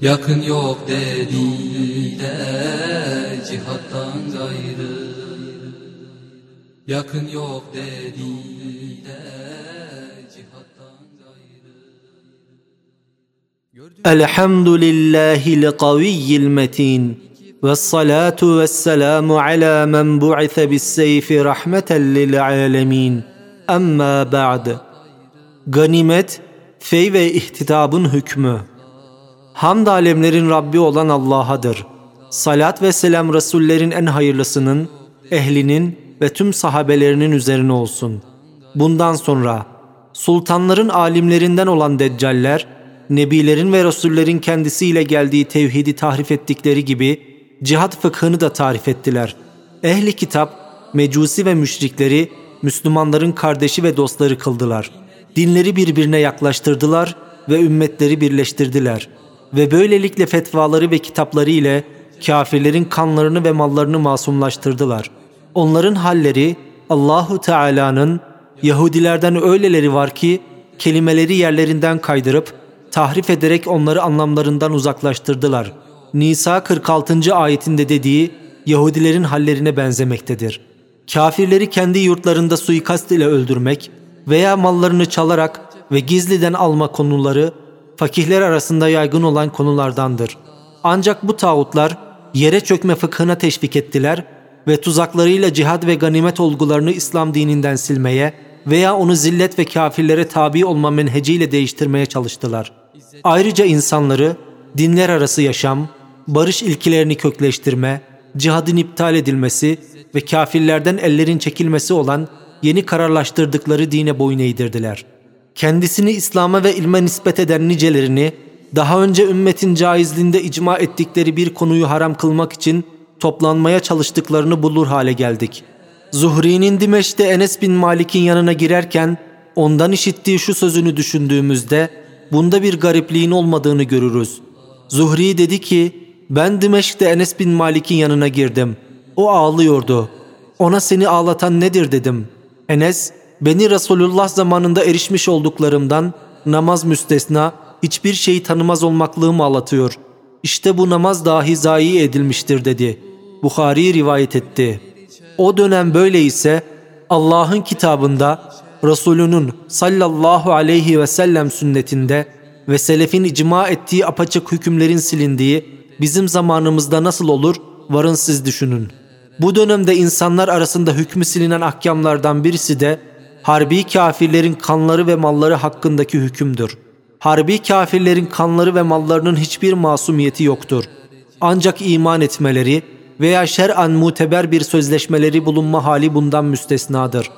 Yakın yok dediler cihattan gayrı Yakın yok dediler cihattan gayrı الحمد لله القوي المتين والصلاة والسلام على من بعث بالسيف رحمة للعالمين أما بعد Ganimet, fey ve ihtitabın hükmü. Hamd alemlerin Rabbi olan Allah'adır. Salat ve selam Resullerin en hayırlısının, ehlinin ve tüm sahabelerinin üzerine olsun. Bundan sonra sultanların alimlerinden olan deccaller, nebilerin ve rasullerin kendisiyle geldiği tevhidi tahrif ettikleri gibi cihat fıkhını da tarif ettiler. Ehli kitap, mecusi ve müşrikleri Müslümanların kardeşi ve dostları kıldılar. Dinleri birbirine yaklaştırdılar ve ümmetleri birleştirdiler. Ve böylelikle fetvaları ve kitapları ile kafirlerin kanlarını ve mallarını masumlaştırdılar. Onların halleri Allahu Teala'nın Yahudilerden öyleleri var ki kelimeleri yerlerinden kaydırıp tahrif ederek onları anlamlarından uzaklaştırdılar. Nisa 46. ayetinde dediği Yahudilerin hallerine benzemektedir. Kafirleri kendi yurtlarında suikast ile öldürmek veya mallarını çalarak ve gizliden alma konuları fakihler arasında yaygın olan konulardandır. Ancak bu tağutlar yere çökme fıkhına teşvik ettiler ve tuzaklarıyla cihad ve ganimet olgularını İslam dininden silmeye veya onu zillet ve kafirlere tabi olma menheciyle değiştirmeye çalıştılar. Ayrıca insanları dinler arası yaşam, barış ilkilerini kökleştirme, cihadın iptal edilmesi ve kafirlerden ellerin çekilmesi olan yeni kararlaştırdıkları dine boyun eğdirdiler. Kendisini İslam'a ve ilme nispet eden nicelerini, daha önce ümmetin caizliğinde icma ettikleri bir konuyu haram kılmak için toplanmaya çalıştıklarını bulur hale geldik. Zuhri'nin Dimeş'te Enes bin Malik'in yanına girerken ondan işittiği şu sözünü düşündüğümüzde bunda bir garipliğin olmadığını görürüz. Zuhri dedi ki ben Dimeşk'te Enes bin Malik'in yanına girdim. O ağlıyordu. Ona seni ağlatan nedir dedim. Enes beni Resulullah zamanında erişmiş olduklarımdan namaz müstesna hiçbir şeyi tanımaz olmaklığım ağlatıyor. İşte bu namaz dahi zayi edilmiştir dedi. Bukhari rivayet etti. O dönem böyle ise Allah'ın kitabında Resulünün sallallahu aleyhi ve sellem sünnetinde ve selefin icma ettiği apaçık hükümlerin silindiği bizim zamanımızda nasıl olur varın siz düşünün. Bu dönemde insanlar arasında hükmü silinen ahkamlardan birisi de harbi kafirlerin kanları ve malları hakkındaki hükümdür. Harbi kafirlerin kanları ve mallarının hiçbir masumiyeti yoktur. Ancak iman etmeleri veya şer'an muteber bir sözleşmeleri bulunma hali bundan müstesnadır.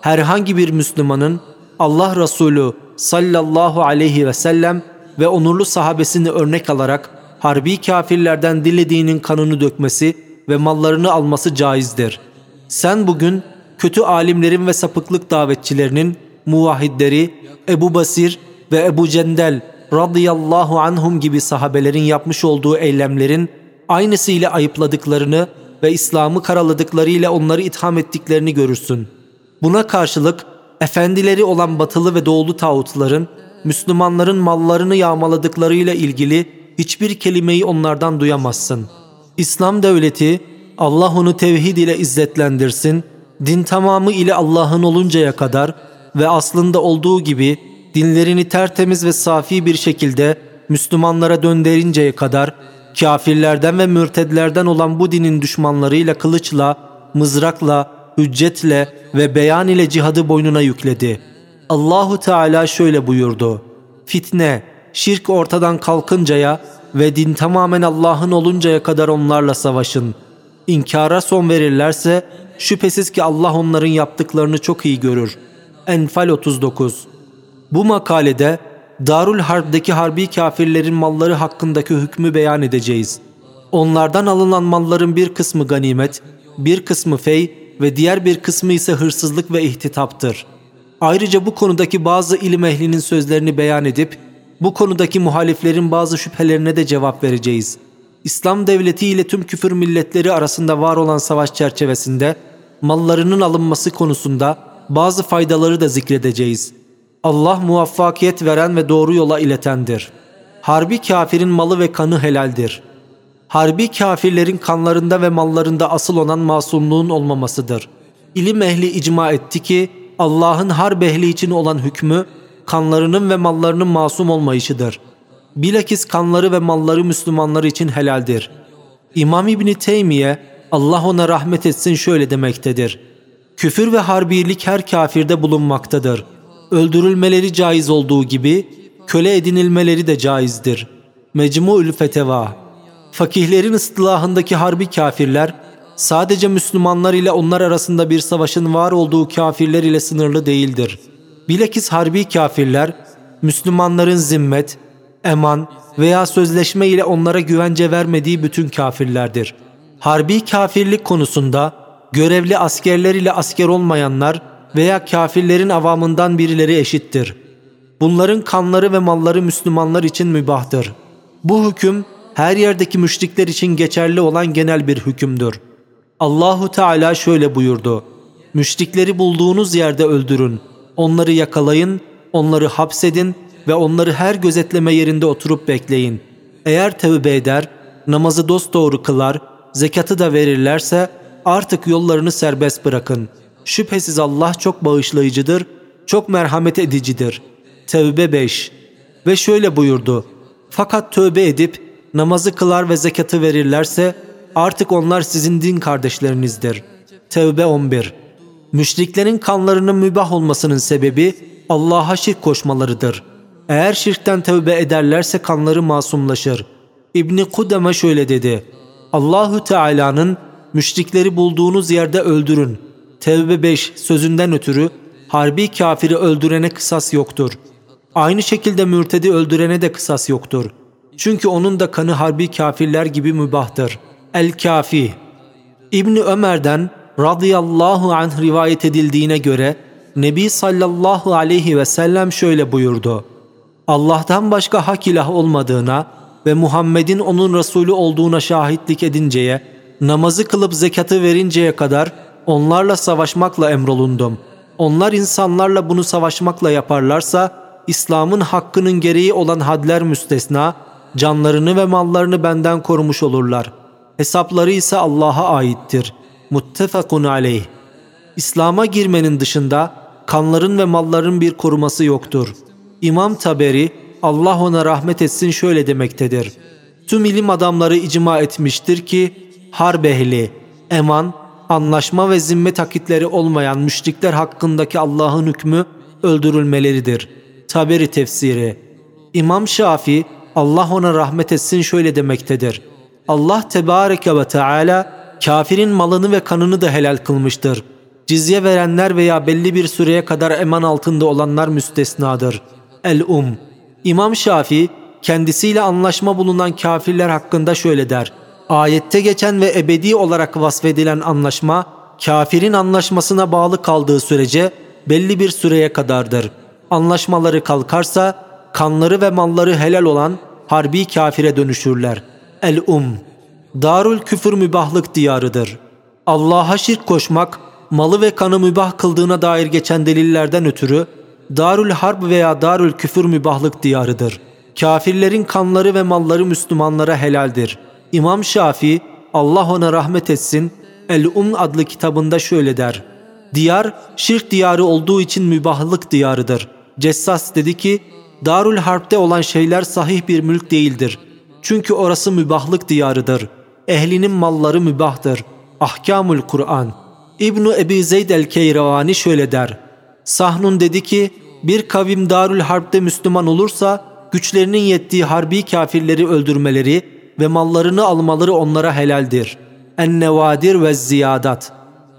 Herhangi bir Müslümanın Allah Resulü sallallahu aleyhi ve sellem ve onurlu sahabesini örnek alarak harbi kafirlerden dilediğinin kanını dökmesi ve mallarını alması caizdir. Sen bugün kötü alimlerin ve sapıklık davetçilerinin muvahhidleri Ebu Basir ve Ebu Cendel radıyallahu anhum gibi sahabelerin yapmış olduğu eylemlerin aynısıyla ayıpladıklarını ve İslam'ı karaladıklarıyla onları itham ettiklerini görürsün. Buna karşılık efendileri olan batılı ve doğulu tağutların Müslümanların mallarını yağmaladıklarıyla ilgili hiçbir kelimeyi onlardan duyamazsın. İslam devleti Allah onu tevhid ile izzetlendirsin, din tamamı ile Allah'ın oluncaya kadar ve aslında olduğu gibi dinlerini tertemiz ve safi bir şekilde Müslümanlara döndürünceye kadar kafirlerden ve mürtedlerden olan bu dinin düşmanlarıyla kılıçla, mızrakla, hüccetle ve beyan ile cihadı boynuna yükledi. Allahu Teala şöyle buyurdu. Fitne, şirk ortadan kalkıncaya ve din tamamen Allah'ın oluncaya kadar onlarla savaşın. İnkara son verirlerse şüphesiz ki Allah onların yaptıklarını çok iyi görür. Enfal 39 Bu makalede Darul Harp'deki harbi kafirlerin malları hakkındaki hükmü beyan edeceğiz. Onlardan alınan malların bir kısmı ganimet, bir kısmı fey ve diğer bir kısmı ise hırsızlık ve ihtitaptır. Ayrıca bu konudaki bazı ilim ehlinin sözlerini beyan edip, bu konudaki muhaliflerin bazı şüphelerine de cevap vereceğiz. İslam devleti ile tüm küfür milletleri arasında var olan savaş çerçevesinde, mallarının alınması konusunda bazı faydaları da zikredeceğiz. Allah muvaffakiyet veren ve doğru yola iletendir. Harbi kafirin malı ve kanı helaldir. Harbi kafirlerin kanlarında ve mallarında asıl olan masumluğun olmamasıdır. İlim ehli icma etti ki Allah'ın harp ehli için olan hükmü kanlarının ve mallarının masum olmayışıdır. Bilakis kanları ve malları Müslümanlar için helaldir. İmam İbni Teymiye Allah ona rahmet etsin şöyle demektedir. Küfür ve harbilik her kafirde bulunmaktadır. Öldürülmeleri caiz olduğu gibi köle edinilmeleri de caizdir. Mecmu'ül Feteva Fakihlerin ıstılahındaki harbi kafirler sadece Müslümanlar ile onlar arasında bir savaşın var olduğu kafirler ile sınırlı değildir. Bilakis harbi kafirler Müslümanların zimmet, eman veya sözleşme ile onlara güvence vermediği bütün kafirlerdir. Harbi kafirlik konusunda görevli askerler ile asker olmayanlar veya kafirlerin avamından birileri eşittir. Bunların kanları ve malları Müslümanlar için mübahtır. Bu hüküm her yerdeki müşrikler için geçerli olan genel bir hükümdür. Allahu Teala şöyle buyurdu. Müşrikleri bulduğunuz yerde öldürün. Onları yakalayın, onları hapsedin ve onları her gözetleme yerinde oturup bekleyin. Eğer tevbe eder, namazı dosdoğru kılar, zekatı da verirlerse artık yollarını serbest bırakın. Şüphesiz Allah çok bağışlayıcıdır, çok merhamet edicidir. Tevbe 5 Ve şöyle buyurdu. Fakat tövbe edip namazı kılar ve zekatı verirlerse artık onlar sizin din kardeşlerinizdir. Tevbe 11 Müşriklerin kanlarının mübah olmasının sebebi Allah'a şirk koşmalarıdır. Eğer şirkten tövbe ederlerse kanları masumlaşır. İbni Kudeme şöyle dedi. Allahu Teala'nın müşrikleri bulduğunuz yerde öldürün. Tevbe 5 sözünden ötürü harbi kafiri öldürene kısas yoktur. Aynı şekilde mürtedi öldürene de kısas yoktur. Çünkü onun da kanı harbi kafirler gibi mübahtır. El-Kafi İbni Ömer'den radıyallahu anh rivayet edildiğine göre Nebi sallallahu aleyhi ve sellem şöyle buyurdu. Allah'tan başka hak ilah olmadığına ve Muhammed'in onun Resulü olduğuna şahitlik edinceye, namazı kılıp zekatı verinceye kadar onlarla savaşmakla emrolundum. Onlar insanlarla bunu savaşmakla yaparlarsa, İslam'ın hakkının gereği olan hadler müstesna, canlarını ve mallarını benden korumuş olurlar. Hesapları ise Allah'a aittir. Muttefakun aleyh. İslam'a girmenin dışında kanların ve malların bir koruması yoktur. İmam Taberi, Allah ona rahmet etsin şöyle demektedir. Tüm ilim adamları icma etmiştir ki, harp ehli, eman, anlaşma ve zimmet takitleri olmayan müşrikler hakkındaki Allah'ın hükmü öldürülmeleridir. Taberi tefsiri İmam Şafi, Allah ona rahmet etsin şöyle demektedir. Allah Tebareke ve Teala kafirin malını ve kanını da helal kılmıştır. Cizye verenler veya belli bir süreye kadar eman altında olanlar müstesnadır. El-Um İmam Şafi kendisiyle anlaşma bulunan kafirler hakkında şöyle der. Ayette geçen ve ebedi olarak vasfedilen anlaşma, kafirin anlaşmasına bağlı kaldığı sürece belli bir süreye kadardır. Anlaşmaları kalkarsa kanları ve malları helal olan harbi kafire dönüşürler. El-Um Darül küfür mübahlık diyarıdır. Allah'a şirk koşmak, malı ve kanı mübah kıldığına dair geçen delillerden ötürü Darül Harp veya Darül Küfür mübahlık diyarıdır. Kafirlerin kanları ve malları Müslümanlara helaldir. İmam Şafii, Allah ona rahmet etsin, El-Um adlı kitabında şöyle der. Diyar, şirk diyarı olduğu için mübahlık diyarıdır. Cessas dedi ki, Darül Harp'te olan şeyler sahih bir mülk değildir. Çünkü orası mübahlık diyarıdır. Ehlinin malları mübahtır. Ahkamul Kur'an. İbnu Ebi Zeyd el-Keyravani şöyle der. Sahnun dedi ki, bir kavim Darül Harp'te Müslüman olursa, güçlerinin yettiği harbi kafirleri öldürmeleri ve mallarını almaları onlara helaldir. En-Nevadir ve Ziyadat.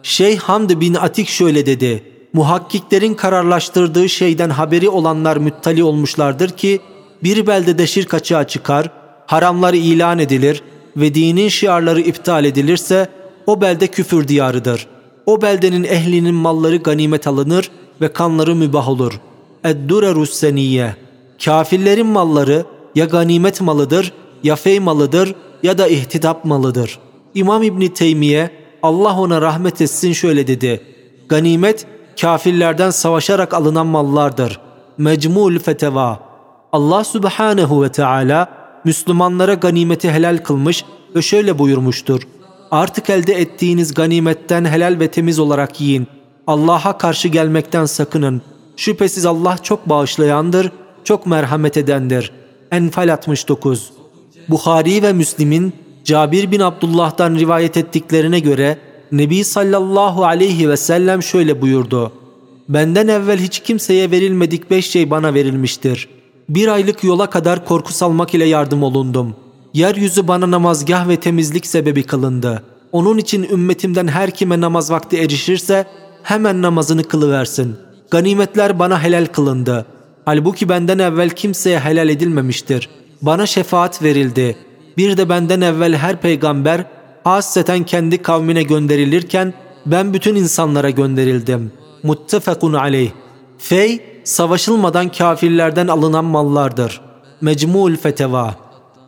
Şeyh Hamd bin Atik şöyle dedi. Muhakkiklerin kararlaştırdığı şeyden haberi olanlar müttali olmuşlardır ki, bir beldede şirk açığa çıkar, haramlar ilan edilir, ve dinin şiarları iptal edilirse o belde küfür diyarıdır. O beldenin ehlinin malları ganimet alınır ve kanları mübah olur. Eddurerus seniyye. Kafirlerin malları ya ganimet malıdır, ya fey malıdır ya da ihtidap malıdır. İmam İbni Teymiye Allah ona rahmet etsin şöyle dedi. Ganimet kafirlerden savaşarak alınan mallardır. Mecmul Feteva Allah Subhanehu ve Teala Müslümanlara ganimeti helal kılmış ve şöyle buyurmuştur. Artık elde ettiğiniz ganimetten helal ve temiz olarak yiyin. Allah'a karşı gelmekten sakının. Şüphesiz Allah çok bağışlayandır, çok merhamet edendir. Enfal 69 Bukhari ve Müslim'in Cabir bin Abdullah'tan rivayet ettiklerine göre Nebi sallallahu aleyhi ve sellem şöyle buyurdu. Benden evvel hiç kimseye verilmedik beş şey bana verilmiştir. Bir aylık yola kadar korku salmak ile yardım olundum. Yeryüzü bana namazgah ve temizlik sebebi kılındı. Onun için ümmetimden her kime namaz vakti erişirse hemen namazını kılıversin. Ganimetler bana helal kılındı. Halbuki benden evvel kimseye helal edilmemiştir. Bana şefaat verildi. Bir de benden evvel her peygamber hasreten kendi kavmine gönderilirken ben bütün insanlara gönderildim. Muttefakun aleyh. Fey, savaşılmadan kafirlerden alınan mallardır. Mecmul Feteva.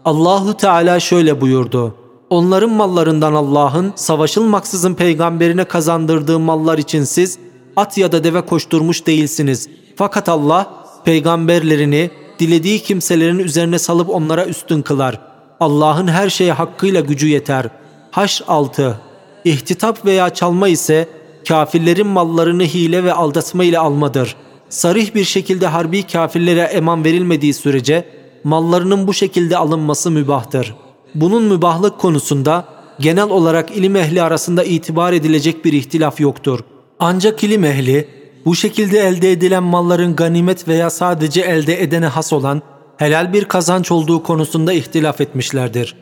Allahu Teala şöyle buyurdu. Onların mallarından Allah'ın savaşılmaksızın peygamberine kazandırdığı mallar için siz at ya da deve koşturmuş değilsiniz. Fakat Allah peygamberlerini dilediği kimselerin üzerine salıp onlara üstün kılar. Allah'ın her şeye hakkıyla gücü yeter. Haş 6 İhtitap veya çalma ise kafirlerin mallarını hile ve aldatma ile almadır. Sarih bir şekilde harbi kafirlere eman verilmediği sürece mallarının bu şekilde alınması mübahtır. Bunun mübahlık konusunda genel olarak ilim ehli arasında itibar edilecek bir ihtilaf yoktur. Ancak ilim ehli bu şekilde elde edilen malların ganimet veya sadece elde edene has olan helal bir kazanç olduğu konusunda ihtilaf etmişlerdir.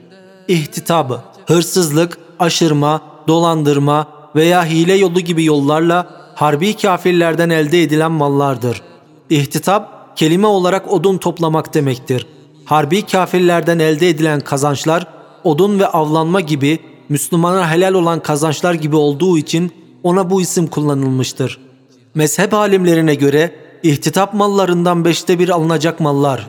İhtitabı, hırsızlık, aşırma, dolandırma veya hile yolu gibi yollarla harbi kafirlerden elde edilen mallardır. İhtitap, kelime olarak odun toplamak demektir. Harbi kafirlerden elde edilen kazançlar, odun ve avlanma gibi Müslümana helal olan kazançlar gibi olduğu için ona bu isim kullanılmıştır. Mezhep alimlerine göre ihtitap mallarından beşte bir alınacak mallar.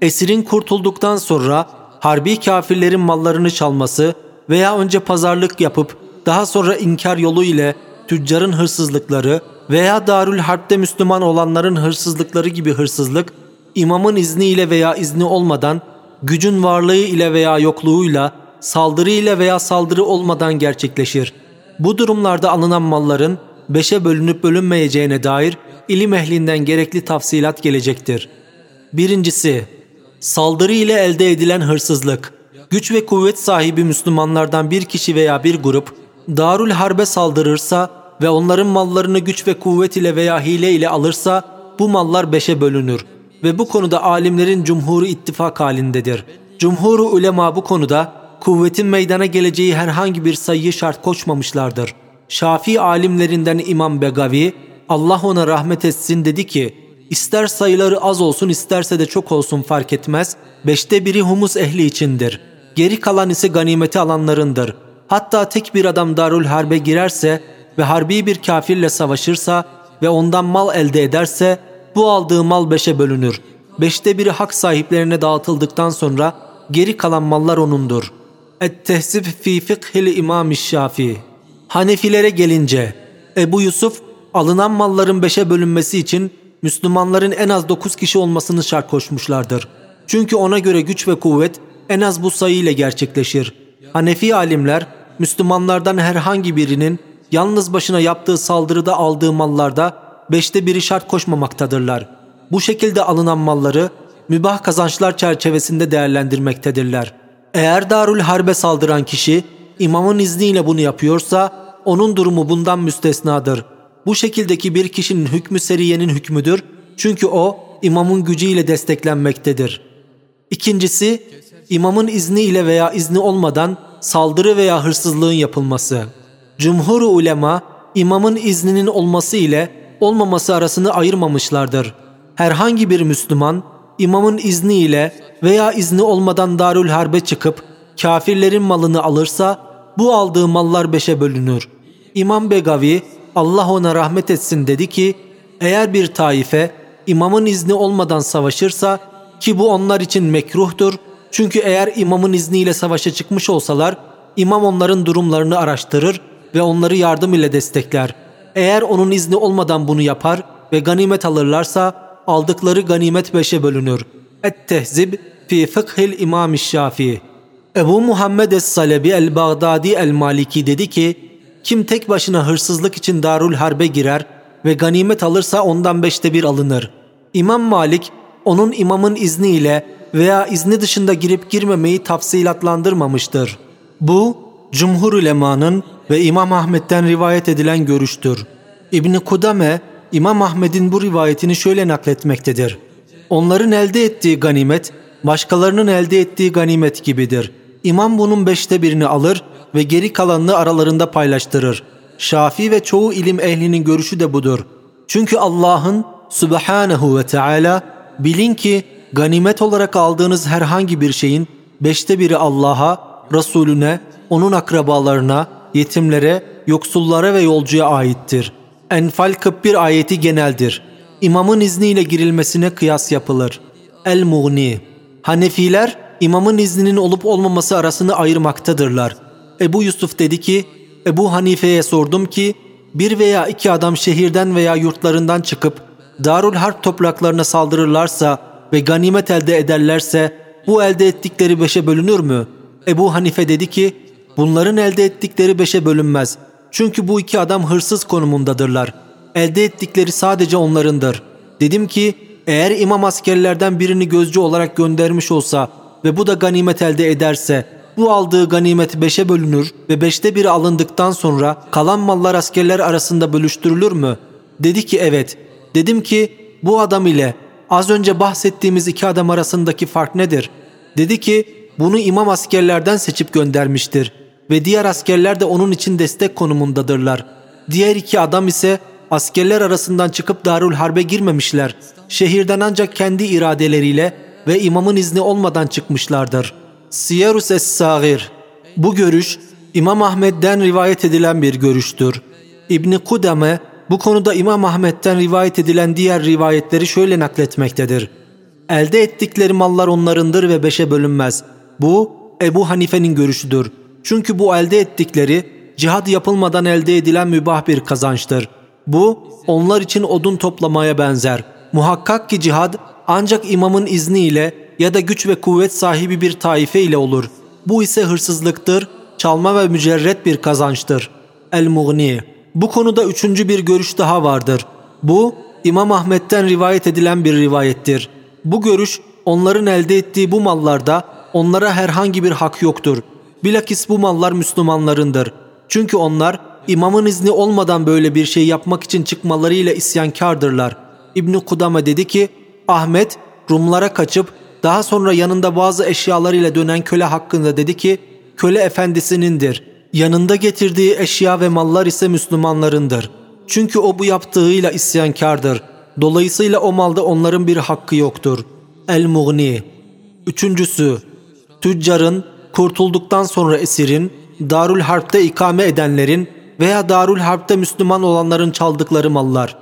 Esirin kurtulduktan sonra harbi kafirlerin mallarını çalması veya önce pazarlık yapıp daha sonra inkar yolu ile tüccarın hırsızlıkları veya Darül Harp'te Müslüman olanların hırsızlıkları gibi hırsızlık, imamın izniyle veya izni olmadan, gücün varlığı ile veya yokluğuyla, saldırı ile veya saldırı olmadan gerçekleşir. Bu durumlarda alınan malların beşe bölünüp bölünmeyeceğine dair ilim ehlinden gerekli tafsilat gelecektir. Birincisi, saldırı ile elde edilen hırsızlık. Güç ve kuvvet sahibi Müslümanlardan bir kişi veya bir grup Darül Harbe saldırırsa ve onların mallarını güç ve kuvvet ile veya hile ile alırsa bu mallar beşe bölünür ve bu konuda alimlerin cumhuru ittifak halindedir. Cumhuru ulema bu konuda kuvvetin meydana geleceği herhangi bir sayıyı şart koşmamışlardır. Şafii alimlerinden İmam Begavi, Allah ona rahmet etsin dedi ki, ister sayıları az olsun isterse de çok olsun fark etmez, beşte biri humus ehli içindir. Geri kalan ise ganimeti alanlarındır. Hatta tek bir adam Darül Harbe girerse ve harbi bir kafirle savaşırsa ve ondan mal elde ederse bu aldığı mal beşe bölünür. Beşte biri hak sahiplerine dağıtıldıktan sonra geri kalan mallar onundur. Et-Tehzib fi fikhil İmam Şafii Hanefilere gelince Ebu Yusuf alınan malların beşe bölünmesi için Müslümanların en az dokuz kişi olmasını şart koşmuşlardır. Çünkü ona göre güç ve kuvvet en az bu sayı ile gerçekleşir. Hanefi alimler Müslümanlardan herhangi birinin yalnız başına yaptığı saldırıda aldığı mallarda beşte biri şart koşmamaktadırlar. Bu şekilde alınan malları mübah kazançlar çerçevesinde değerlendirmektedirler. Eğer Darül Harbe saldıran kişi imamın izniyle bunu yapıyorsa onun durumu bundan müstesnadır. Bu şekildeki bir kişinin hükmü seriyenin hükmüdür. Çünkü o imamın gücüyle desteklenmektedir. İkincisi, imamın izniyle veya izni olmadan saldırı veya hırsızlığın yapılması. Cumhur ulema imamın izninin olması ile olmaması arasını ayırmamışlardır. Herhangi bir Müslüman imamın izniyle veya izni olmadan Darül Harbe çıkıp kafirlerin malını alırsa bu aldığı mallar beşe bölünür. İmam Begavi Allah ona rahmet etsin dedi ki eğer bir taife imamın izni olmadan savaşırsa ki bu onlar için mekruhtur. Çünkü eğer imamın izniyle savaşa çıkmış olsalar imam onların durumlarını araştırır ve onları yardım ile destekler. Eğer onun izni olmadan bunu yapar ve ganimet alırlarsa aldıkları ganimet beşe bölünür. Et-Tehzib fi Fıkhil İmam Şafii Ebu Muhammed Es-Salebi El-Bağdadi El-Maliki dedi ki, kim tek başına hırsızlık için Darul Harbe girer ve ganimet alırsa ondan beşte bir alınır. İmam Malik, onun imamın izniyle veya izni dışında girip girmemeyi tafsilatlandırmamıştır. Bu, Cumhur ulemanın ve İmam Ahmet'ten rivayet edilen görüştür. İbni Kudame, İmam Ahmet'in bu rivayetini şöyle nakletmektedir. Onların elde ettiği ganimet, başkalarının elde ettiği ganimet gibidir. İmam bunun beşte birini alır ve geri kalanını aralarında paylaştırır. Şafi ve çoğu ilim ehlinin görüşü de budur. Çünkü Allah'ın Subhanahu ve Teala bilin ki ganimet olarak aldığınız herhangi bir şeyin beşte biri Allah'a, Resulüne, onun akrabalarına, yetimlere, yoksullara ve yolcuya aittir. Enfal 41 ayeti geneldir. İmamın izniyle girilmesine kıyas yapılır. El-Mughni Hanefiler imamın izninin olup olmaması arasını ayırmaktadırlar. Ebu Yusuf dedi ki, Ebu Hanife'ye sordum ki, bir veya iki adam şehirden veya yurtlarından çıkıp Darul Harp topraklarına saldırırlarsa ve ganimet elde ederlerse bu elde ettikleri beşe bölünür mü? Ebu Hanife dedi ki, bunların elde ettikleri beşe bölünmez. Çünkü bu iki adam hırsız konumundadırlar. Elde ettikleri sadece onlarındır. Dedim ki, eğer imam askerlerden birini gözcü olarak göndermiş olsa ve bu da ganimet elde ederse bu aldığı ganimet beşe bölünür ve beşte biri alındıktan sonra kalan mallar askerler arasında bölüştürülür mü? Dedi ki evet. Dedim ki bu adam ile az önce bahsettiğimiz iki adam arasındaki fark nedir? Dedi ki bunu imam askerlerden seçip göndermiştir ve diğer askerler de onun için destek konumundadırlar. Diğer iki adam ise askerler arasından çıkıp Darül Harbe girmemişler. Şehirden ancak kendi iradeleriyle ve imamın izni olmadan çıkmışlardır. Siyerus Es-Sagir Bu görüş İmam Ahmet'den rivayet edilen bir görüştür. İbni Kudame bu konuda İmam Ahmet'ten rivayet edilen diğer rivayetleri şöyle nakletmektedir. Elde ettikleri mallar onlarındır ve beşe bölünmez. Bu Ebu Hanife'nin görüşüdür. Çünkü bu elde ettikleri cihad yapılmadan elde edilen mübah bir kazançtır. Bu onlar için odun toplamaya benzer. Muhakkak ki cihad ancak imamın izniyle ya da güç ve kuvvet sahibi bir taife ile olur. Bu ise hırsızlıktır, çalma ve mücerret bir kazançtır. El-Mughni Bu konuda üçüncü bir görüş daha vardır. Bu İmam Ahmet'ten rivayet edilen bir rivayettir. Bu görüş onların elde ettiği bu mallarda onlara herhangi bir hak yoktur. Bilakis bu mallar Müslümanlarındır. Çünkü onlar imamın izni olmadan böyle bir şey yapmak için çıkmalarıyla isyankardırlar. İbni Kudame dedi ki Ahmet Rumlara kaçıp daha sonra yanında bazı eşyalarıyla dönen köle hakkında dedi ki köle efendisinindir. Yanında getirdiği eşya ve mallar ise Müslümanlarındır. Çünkü o bu yaptığıyla isyankardır. Dolayısıyla o malda onların bir hakkı yoktur. El-Mughni Üçüncüsü, tüccarın kurtulduktan sonra esirin, Darül Harp'te ikame edenlerin veya Darül Harp'te Müslüman olanların çaldıkları mallar.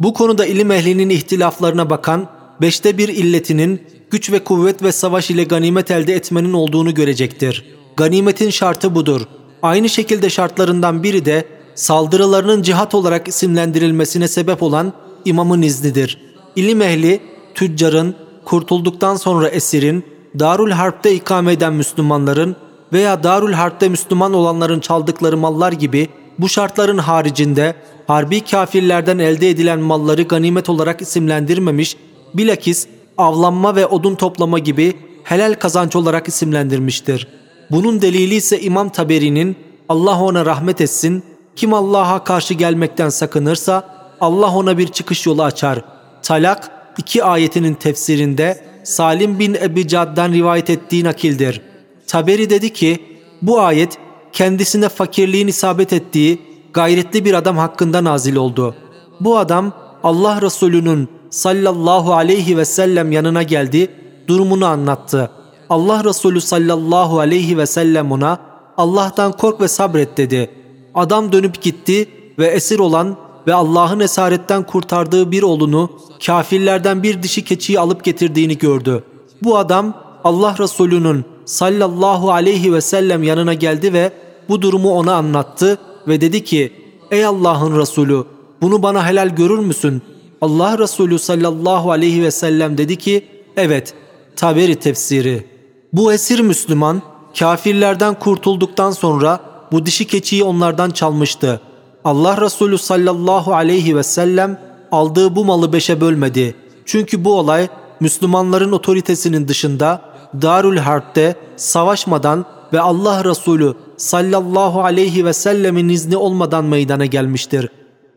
Bu konuda ilim ehlinin ihtilaflarına bakan, beşte bir illetinin güç ve kuvvet ve savaş ile ganimet elde etmenin olduğunu görecektir. Ganimetin şartı budur. Aynı şekilde şartlarından biri de saldırılarının cihat olarak isimlendirilmesine sebep olan imamın iznidir. İlim ehli, tüccarın, kurtulduktan sonra esirin, Darül Harp'te ikame eden Müslümanların veya Darül Harp'te Müslüman olanların çaldıkları mallar gibi bu şartların haricinde harbi kafirlerden elde edilen malları ganimet olarak isimlendirmemiş, bilakis avlanma ve odun toplama gibi helal kazanç olarak isimlendirmiştir. Bunun delili ise İmam Taberi'nin Allah ona rahmet etsin, kim Allah'a karşı gelmekten sakınırsa Allah ona bir çıkış yolu açar. Talak iki ayetinin tefsirinde Salim bin Ebi Cad'den rivayet ettiği nakildir. Taberi dedi ki bu ayet kendisine fakirliğin isabet ettiği gayretli bir adam hakkında nazil oldu. Bu adam Allah Resulü'nün sallallahu aleyhi ve sellem yanına geldi, durumunu anlattı. Allah Resulü sallallahu aleyhi ve sellem ona Allah'tan kork ve sabret dedi. Adam dönüp gitti ve esir olan ve Allah'ın esaretten kurtardığı bir oğlunu kafirlerden bir dişi keçiyi alıp getirdiğini gördü. Bu adam Allah Resulü'nün sallallahu aleyhi ve sellem yanına geldi ve bu durumu ona anlattı ve dedi ki Ey Allah'ın Resulü bunu bana helal görür müsün? Allah Resulü sallallahu aleyhi ve sellem dedi ki evet Taberi tefsiri. Bu esir Müslüman kafirlerden kurtulduktan sonra bu dişi keçiyi onlardan çalmıştı. Allah Resulü sallallahu aleyhi ve sellem aldığı bu malı beşe bölmedi. Çünkü bu olay Müslümanların otoritesinin dışında Darül Harp'te savaşmadan ve Allah Resulü sallallahu aleyhi ve sellemin izni olmadan meydana gelmiştir.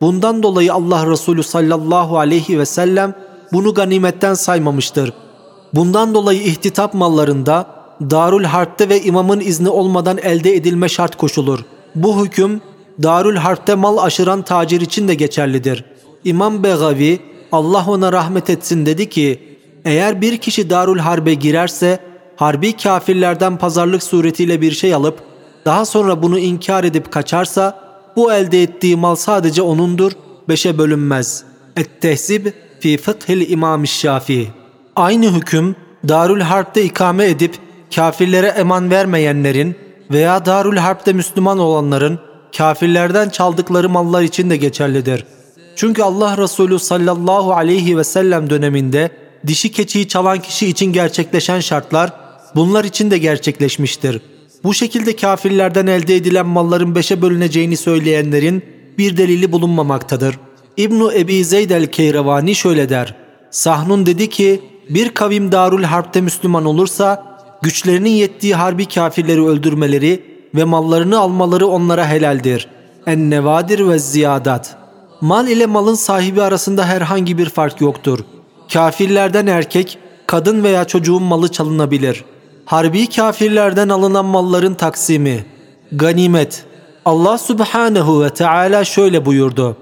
Bundan dolayı Allah Resulü sallallahu aleyhi ve sellem bunu ganimetten saymamıştır. Bundan dolayı ihtitap mallarında Darül Harp'te ve imamın izni olmadan elde edilme şart koşulur. Bu hüküm Darül Harp'te mal aşıran tacir için de geçerlidir. İmam Begavi Allah ona rahmet etsin dedi ki eğer bir kişi Darül Harbe girerse harbi kafirlerden pazarlık suretiyle bir şey alıp daha sonra bunu inkar edip kaçarsa bu elde ettiği mal sadece onundur, beşe bölünmez. Et-Tehzib fi Fıkhil İmam Şafii. Aynı hüküm Darül Harp'te ikame edip kafirlere eman vermeyenlerin veya Darül Harp'te Müslüman olanların kafirlerden çaldıkları mallar için de geçerlidir. Çünkü Allah Resulü sallallahu aleyhi ve sellem döneminde dişi keçiyi çalan kişi için gerçekleşen şartlar bunlar için de gerçekleşmiştir. Bu şekilde kafirlerden elde edilen malların beşe bölüneceğini söyleyenlerin bir delili bulunmamaktadır. İbnu Ebi Zeyd el-Keyravani şöyle der. Sahnun dedi ki bir kavim Darül Harp'te Müslüman olursa güçlerinin yettiği harbi kafirleri öldürmeleri ve mallarını almaları onlara helaldir. En-nevadir ve ziyadat. Mal ile malın sahibi arasında herhangi bir fark yoktur. Kafirlerden erkek, kadın veya çocuğun malı çalınabilir. Harbi kafirlerden alınan malların taksimi. Ganimet. Allah subhanehu ve Teala şöyle buyurdu.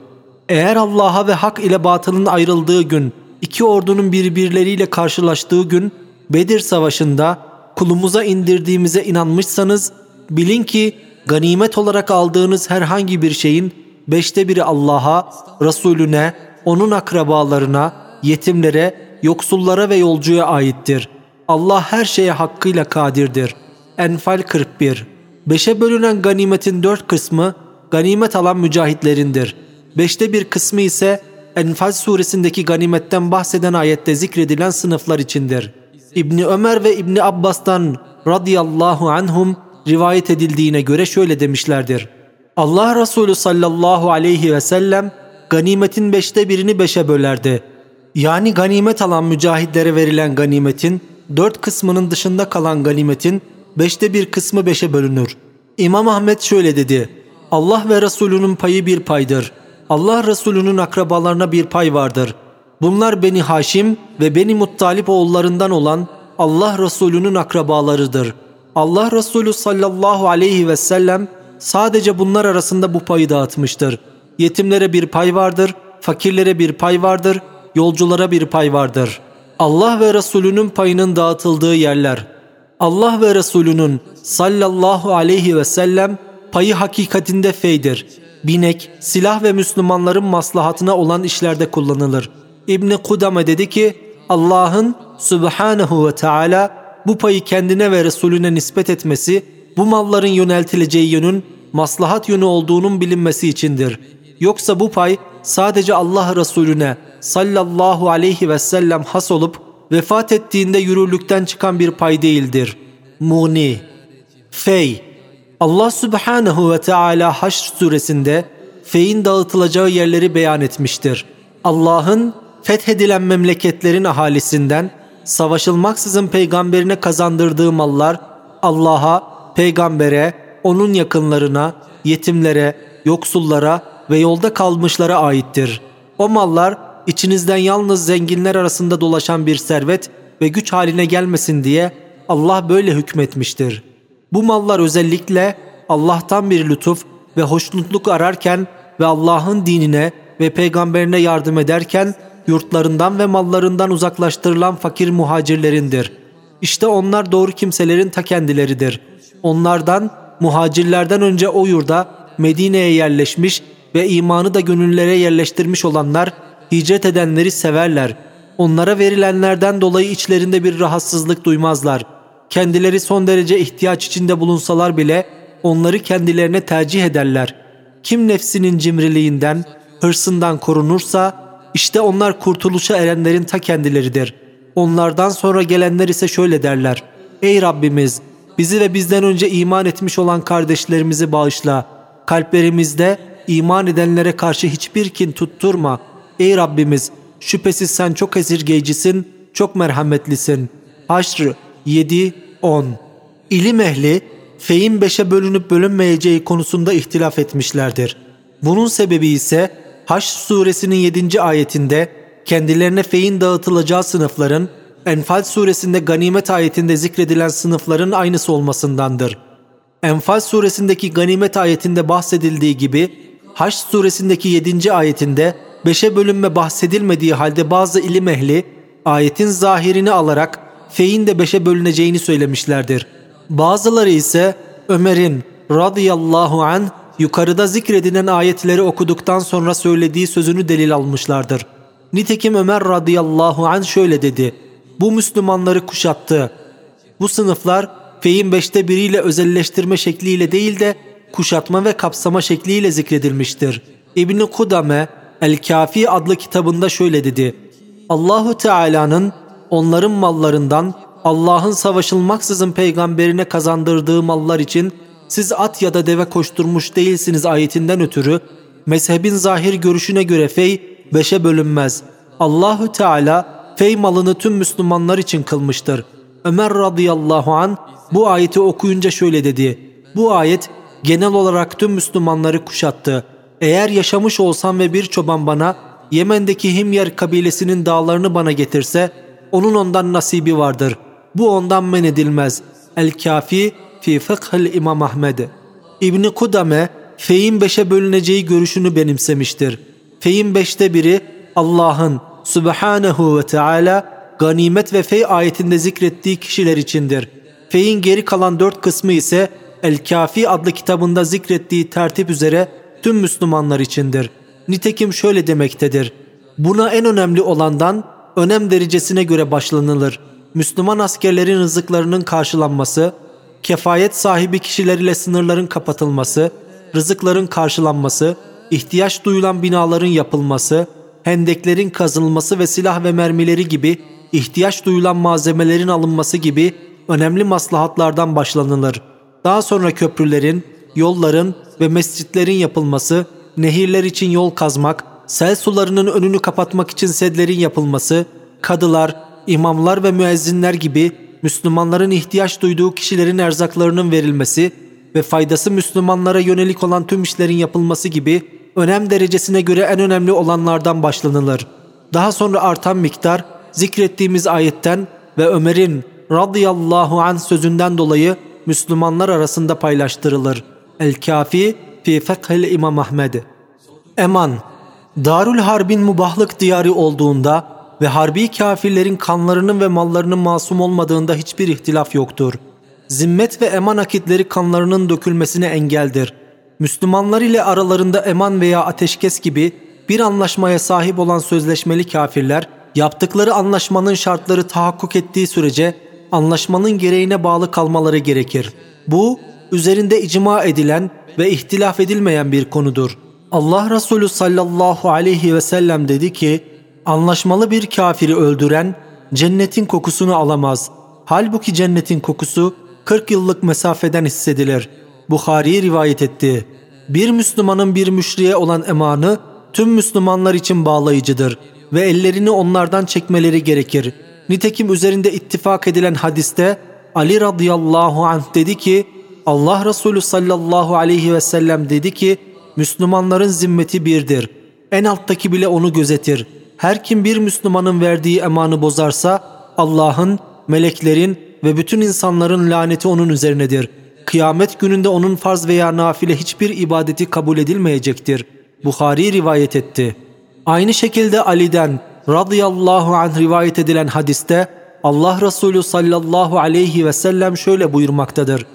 Eğer Allah'a ve hak ile batılın ayrıldığı gün, iki ordunun birbirleriyle karşılaştığı gün, Bedir Savaşı'nda kulumuza indirdiğimize inanmışsanız, bilin ki ganimet olarak aldığınız herhangi bir şeyin beşte biri Allah'a, Resulüne, onun akrabalarına, yetimlere, yoksullara ve yolcuya aittir. Allah her şeye hakkıyla kadirdir. Enfal 41 Beşe bölünen ganimetin dört kısmı ganimet alan mücahitlerindir. Beşte bir kısmı ise Enfal suresindeki ganimetten bahseden ayette zikredilen sınıflar içindir. İbni Ömer ve İbni Abbas'tan radıyallahu anhum rivayet edildiğine göre şöyle demişlerdir. Allah Resulü sallallahu aleyhi ve sellem ganimetin beşte birini beşe bölerdi. Yani ganimet alan mücahitlere verilen ganimetin dört kısmının dışında kalan ganimetin beşte bir kısmı beşe bölünür. İmam Ahmet şöyle dedi. Allah ve Resulünün payı bir paydır. Allah Resulünün akrabalarına bir pay vardır. Bunlar Beni Haşim ve Beni Muttalip oğullarından olan Allah Resulünün akrabalarıdır. Allah Resulü sallallahu aleyhi ve sellem sadece bunlar arasında bu payı dağıtmıştır. Yetimlere bir pay vardır, fakirlere bir pay vardır, yolculara bir pay vardır. Allah ve Resulünün payının dağıtıldığı yerler. Allah ve Resulünün sallallahu aleyhi ve sellem payı hakikatinde feydir. Binek, silah ve Müslümanların maslahatına olan işlerde kullanılır. İbni Kudame dedi ki Allah'ın subhanehu ve teala bu payı kendine ve Resulüne nispet etmesi bu malların yöneltileceği yönün maslahat yönü olduğunun bilinmesi içindir. Yoksa bu pay sadece Allah Resulüne sallallahu aleyhi ve sellem has olup vefat ettiğinde yürürlükten çıkan bir pay değildir. Muni Fey Allah subhanehu ve Teala Haşr suresinde feyin dağıtılacağı yerleri beyan etmiştir. Allah'ın fethedilen memleketlerin ahalisinden savaşılmaksızın peygamberine kazandırdığı mallar Allah'a, peygambere, onun yakınlarına, yetimlere, yoksullara ve yolda kalmışlara aittir. O mallar içinizden yalnız zenginler arasında dolaşan bir servet ve güç haline gelmesin diye Allah böyle hükmetmiştir. Bu mallar özellikle Allah'tan bir lütuf ve hoşnutluk ararken ve Allah'ın dinine ve peygamberine yardım ederken yurtlarından ve mallarından uzaklaştırılan fakir muhacirlerindir. İşte onlar doğru kimselerin ta kendileridir. Onlardan, muhacirlerden önce o yurda Medine'ye yerleşmiş ve imanı da gönüllere yerleştirmiş olanlar hicret edenleri severler. Onlara verilenlerden dolayı içlerinde bir rahatsızlık duymazlar. Kendileri son derece ihtiyaç içinde bulunsalar bile onları kendilerine tercih ederler. Kim nefsinin cimriliğinden, hırsından korunursa işte onlar kurtuluşa erenlerin ta kendileridir. Onlardan sonra gelenler ise şöyle derler. Ey Rabbimiz bizi ve bizden önce iman etmiş olan kardeşlerimizi bağışla. Kalplerimizde iman edenlere karşı hiçbir kin tutturma. Ey Rabbimiz şüphesiz sen çok esirgeyicisin, çok merhametlisin. Haşr 7-10 İlim ehli feyin beşe bölünüp bölünmeyeceği konusunda ihtilaf etmişlerdir. Bunun sebebi ise Haşr suresinin 7. ayetinde kendilerine feyin dağıtılacağı sınıfların Enfal suresinde ganimet ayetinde zikredilen sınıfların aynısı olmasındandır. Enfal suresindeki ganimet ayetinde bahsedildiği gibi Haş suresindeki 7. ayetinde beşe bölünme bahsedilmediği halde bazı ilim ehli ayetin zahirini alarak feyin de beşe bölüneceğini söylemişlerdir. Bazıları ise Ömer'in radıyallahu an yukarıda zikredilen ayetleri okuduktan sonra söylediği sözünü delil almışlardır. Nitekim Ömer radıyallahu an şöyle dedi. Bu Müslümanları kuşattı. Bu sınıflar feyin beşte biriyle özelleştirme şekliyle değil de kuşatma ve kapsama şekliyle zikredilmiştir. İbni Kudame El-Kafi adlı kitabında şöyle dedi. Allahu Teala'nın onların mallarından Allah'ın savaşılmaksızın peygamberine kazandırdığı mallar için siz at ya da deve koşturmuş değilsiniz ayetinden ötürü mezhebin zahir görüşüne göre fey beşe bölünmez. Allahu Teala fey malını tüm Müslümanlar için kılmıştır. Ömer radıyallahu an bu ayeti okuyunca şöyle dedi. Bu ayet genel olarak tüm Müslümanları kuşattı. Eğer yaşamış olsam ve bir çoban bana Yemen'deki Himyer kabilesinin dağlarını bana getirse onun ondan nasibi vardır. Bu ondan men edilmez. El-Kafi fi fıkhıl İmam Ahmed. İbni Kudame feyin beşe bölüneceği görüşünü benimsemiştir. Feyin beşte biri Allah'ın Subhanahu ve Teala ganimet ve fey ayetinde zikrettiği kişiler içindir. Feyin geri kalan dört kısmı ise El-Kafi adlı kitabında zikrettiği tertip üzere tüm Müslümanlar içindir. Nitekim şöyle demektedir. Buna en önemli olandan önem derecesine göre başlanılır. Müslüman askerlerin rızıklarının karşılanması, kefayet sahibi kişiler ile sınırların kapatılması, rızıkların karşılanması, ihtiyaç duyulan binaların yapılması, hendeklerin kazılması ve silah ve mermileri gibi ihtiyaç duyulan malzemelerin alınması gibi önemli maslahatlardan başlanılır. Daha sonra köprülerin, yolların ve mescitlerin yapılması, nehirler için yol kazmak, sel sularının önünü kapatmak için sedlerin yapılması, kadılar, imamlar ve müezzinler gibi Müslümanların ihtiyaç duyduğu kişilerin erzaklarının verilmesi ve faydası Müslümanlara yönelik olan tüm işlerin yapılması gibi önem derecesine göre en önemli olanlardan başlanılır. Daha sonra artan miktar zikrettiğimiz ayetten ve Ömer'in radıyallahu an sözünden dolayı Müslümanlar arasında paylaştırılır. El-Kafi fi Fekhil İmam Ahmed. Eman, Darül Harbin mubahlık diyarı olduğunda ve harbi kafirlerin kanlarının ve mallarının masum olmadığında hiçbir ihtilaf yoktur. Zimmet ve eman akitleri kanlarının dökülmesine engeldir. Müslümanlar ile aralarında eman veya ateşkes gibi bir anlaşmaya sahip olan sözleşmeli kafirler, yaptıkları anlaşmanın şartları tahakkuk ettiği sürece anlaşmanın gereğine bağlı kalmaları gerekir. Bu, üzerinde icma edilen ve ihtilaf edilmeyen bir konudur. Allah Resulü sallallahu aleyhi ve sellem dedi ki, anlaşmalı bir kafiri öldüren cennetin kokusunu alamaz. Halbuki cennetin kokusu 40 yıllık mesafeden hissedilir. Bukhari rivayet etti. Bir Müslümanın bir müşriye olan emanı tüm Müslümanlar için bağlayıcıdır ve ellerini onlardan çekmeleri gerekir. Nitekim üzerinde ittifak edilen hadiste Ali radıyallahu anh dedi ki Allah Resulü sallallahu aleyhi ve sellem dedi ki Müslümanların zimmeti birdir. En alttaki bile onu gözetir. Her kim bir Müslümanın verdiği emanı bozarsa Allah'ın, meleklerin ve bütün insanların laneti onun üzerinedir. Kıyamet gününde onun farz veya nafile hiçbir ibadeti kabul edilmeyecektir. Bukhari rivayet etti. Aynı şekilde Ali'den radıyallahu anh rivayet edilen hadiste Allah Resulü sallallahu aleyhi ve sellem şöyle buyurmaktadır.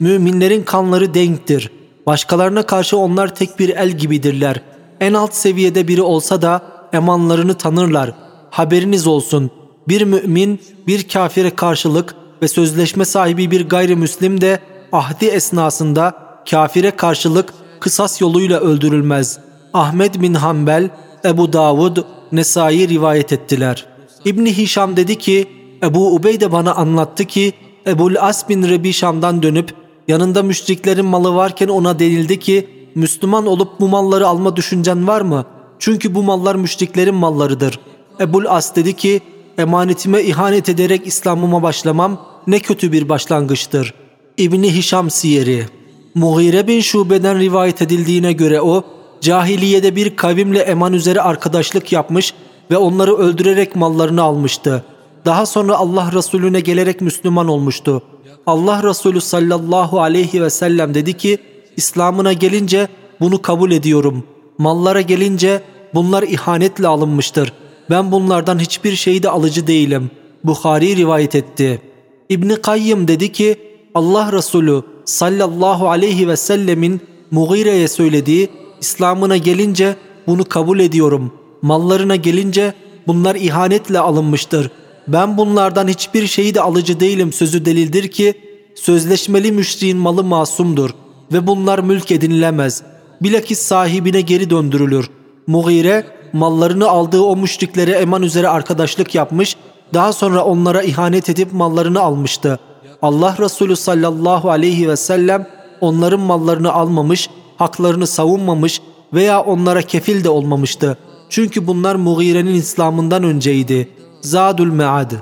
Müminlerin kanları denktir. Başkalarına karşı onlar tek bir el gibidirler. En alt seviyede biri olsa da emanlarını tanırlar. Haberiniz olsun. Bir mümin bir kafire karşılık ve sözleşme sahibi bir gayrimüslim de ahdi esnasında kafire karşılık kısas yoluyla öldürülmez. Ahmed bin Hanbel, Ebu Davud, Nesai rivayet ettiler. İbni Hişam dedi ki, Ebu Ubeyde bana anlattı ki, Ebul As bin Rebi Şam'dan dönüp yanında müşriklerin malı varken ona denildi ki, Müslüman olup bu malları alma düşüncen var mı? Çünkü bu mallar müşriklerin mallarıdır. Ebul As dedi ki, emanetime ihanet ederek İslam'ıma başlamam ne kötü bir başlangıçtır. İbni Hişam Siyeri Mughire bin Şube'den rivayet edildiğine göre o, cahiliyede bir kavimle eman üzere arkadaşlık yapmış ve onları öldürerek mallarını almıştı. Daha sonra Allah Resulüne gelerek Müslüman olmuştu. Allah Resulü sallallahu aleyhi ve sellem dedi ki, İslam'ına gelince bunu kabul ediyorum. Mallara gelince bunlar ihanetle alınmıştır. Ben bunlardan hiçbir şeyde alıcı değilim. Bukhari rivayet etti. İbni Kayyım dedi ki, Allah Resulü sallallahu aleyhi ve sellemin Mughire'ye söylediği İslam'ına gelince bunu kabul ediyorum. Mallarına gelince bunlar ihanetle alınmıştır. Ben bunlardan hiçbir şeyi de alıcı değilim sözü delildir ki sözleşmeli müşriğin malı masumdur ve bunlar mülk edinilemez. Bilakis sahibine geri döndürülür. Mughire mallarını aldığı o müşriklere eman üzere arkadaşlık yapmış, daha sonra onlara ihanet edip mallarını almıştı. Allah Resulü sallallahu aleyhi ve sellem onların mallarını almamış, haklarını savunmamış veya onlara kefil de olmamıştı. Çünkü bunlar Mughire'nin İslam'ından önceydi. Zadül Mead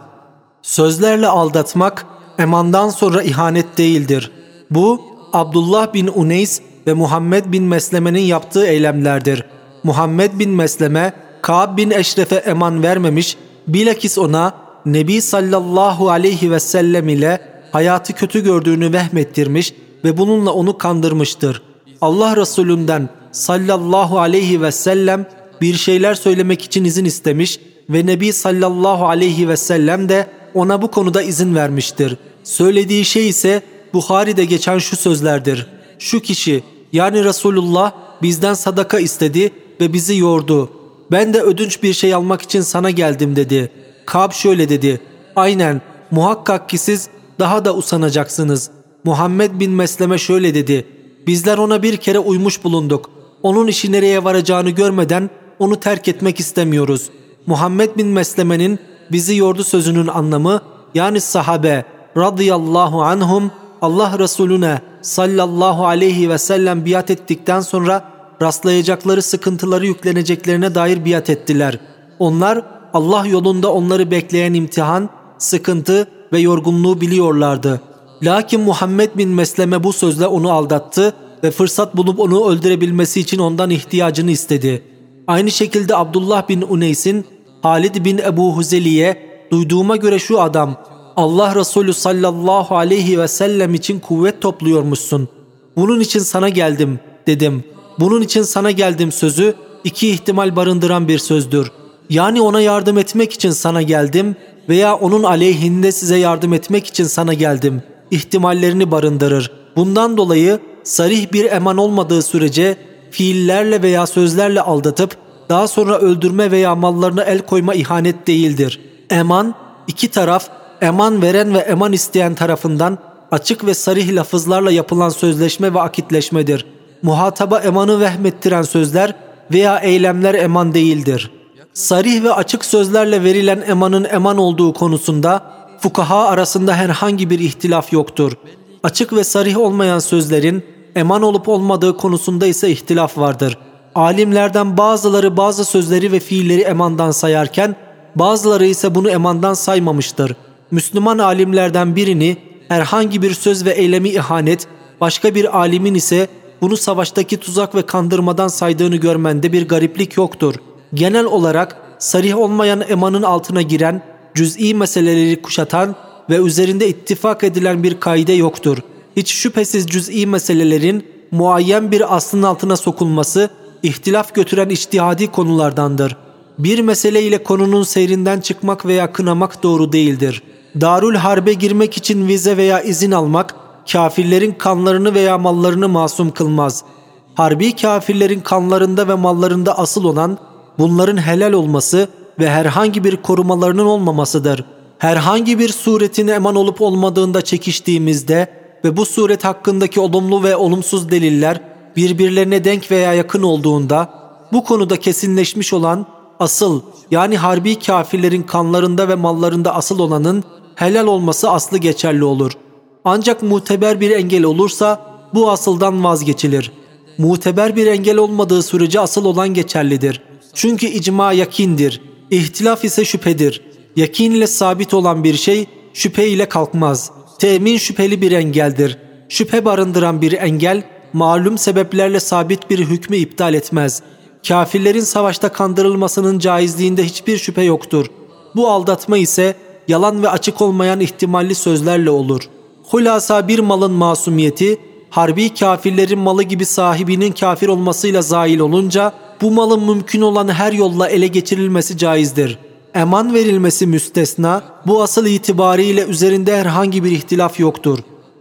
Sözlerle aldatmak emandan sonra ihanet değildir. Bu Abdullah bin Uneys ve Muhammed bin Mesleme'nin yaptığı eylemlerdir. Muhammed bin Mesleme Kaab bin Eşref'e eman vermemiş, bilakis ona Nebi sallallahu aleyhi ve sellem ile hayatı kötü gördüğünü vehmettirmiş ve bununla onu kandırmıştır. Allah Resulünden sallallahu aleyhi ve sellem bir şeyler söylemek için izin istemiş ve Nebi sallallahu aleyhi ve sellem de ona bu konuda izin vermiştir. Söylediği şey ise Bukhari'de geçen şu sözlerdir. Şu kişi yani Resulullah bizden sadaka istedi ve bizi yordu. Ben de ödünç bir şey almak için sana geldim dedi. Kab şöyle dedi. Aynen muhakkak ki siz daha da usanacaksınız. Muhammed bin Mesleme şöyle dedi. Bizler ona bir kere uymuş bulunduk. Onun işi nereye varacağını görmeden onu terk etmek istemiyoruz. Muhammed bin Mesleme'nin bizi yordu sözünün anlamı yani sahabe radıyallahu anhum Allah Resulüne sallallahu aleyhi ve sellem biat ettikten sonra rastlayacakları sıkıntıları yükleneceklerine dair biat ettiler. Onlar Allah yolunda onları bekleyen imtihan, sıkıntı ve yorgunluğu biliyorlardı. Lakin Muhammed bin Mesleme bu sözle onu aldattı ve fırsat bulup onu öldürebilmesi için ondan ihtiyacını istedi. Aynı şekilde Abdullah bin Uneys'in Halid bin Ebu Huzeli'ye duyduğuma göre şu adam Allah Resulü sallallahu aleyhi ve sellem için kuvvet topluyormuşsun. Bunun için sana geldim dedim. Bunun için sana geldim sözü iki ihtimal barındıran bir sözdür. Yani ona yardım etmek için sana geldim veya onun aleyhinde size yardım etmek için sana geldim. ihtimallerini barındırır. Bundan dolayı sarih bir eman olmadığı sürece fiillerle veya sözlerle aldatıp daha sonra öldürme veya mallarına el koyma ihanet değildir. Eman, iki taraf, eman veren ve eman isteyen tarafından açık ve sarih lafızlarla yapılan sözleşme ve akitleşmedir. Muhataba emanı vehmettiren sözler veya eylemler eman değildir. Sarih ve açık sözlerle verilen emanın eman olduğu konusunda fukaha arasında herhangi bir ihtilaf yoktur. Açık ve sarih olmayan sözlerin eman olup olmadığı konusunda ise ihtilaf vardır.'' Alimlerden bazıları bazı sözleri ve fiilleri emandan sayarken bazıları ise bunu emandan saymamıştır. Müslüman alimlerden birini herhangi bir söz ve eylemi ihanet, başka bir alimin ise bunu savaştaki tuzak ve kandırmadan saydığını görmende bir gariplik yoktur. Genel olarak sarih olmayan emanın altına giren, cüz'i meseleleri kuşatan ve üzerinde ittifak edilen bir kaide yoktur. Hiç şüphesiz cüz'i meselelerin muayyen bir aslın altına sokulması ihtilaf götüren içtihadi konulardandır. Bir mesele ile konunun seyrinden çıkmak veya kınamak doğru değildir. Darül Harbe girmek için vize veya izin almak kafirlerin kanlarını veya mallarını masum kılmaz. Harbi kafirlerin kanlarında ve mallarında asıl olan bunların helal olması ve herhangi bir korumalarının olmamasıdır. Herhangi bir suretin eman olup olmadığında çekiştiğimizde ve bu suret hakkındaki olumlu ve olumsuz deliller birbirlerine denk veya yakın olduğunda bu konuda kesinleşmiş olan asıl yani harbi kafirlerin kanlarında ve mallarında asıl olanın helal olması aslı geçerli olur. Ancak muteber bir engel olursa bu asıldan vazgeçilir. Muteber bir engel olmadığı sürece asıl olan geçerlidir. Çünkü icma yakindir. İhtilaf ise şüphedir. Yakin ile sabit olan bir şey şüphe ile kalkmaz. Temin şüpheli bir engeldir. Şüphe barındıran bir engel malum sebeplerle sabit bir hükmü iptal etmez. Kafirlerin savaşta kandırılmasının caizliğinde hiçbir şüphe yoktur. Bu aldatma ise yalan ve açık olmayan ihtimalli sözlerle olur. Hulasa bir malın masumiyeti, harbi kafirlerin malı gibi sahibinin kafir olmasıyla zail olunca, bu malın mümkün olan her yolla ele geçirilmesi caizdir. Eman verilmesi müstesna, bu asıl itibariyle üzerinde herhangi bir ihtilaf yoktur.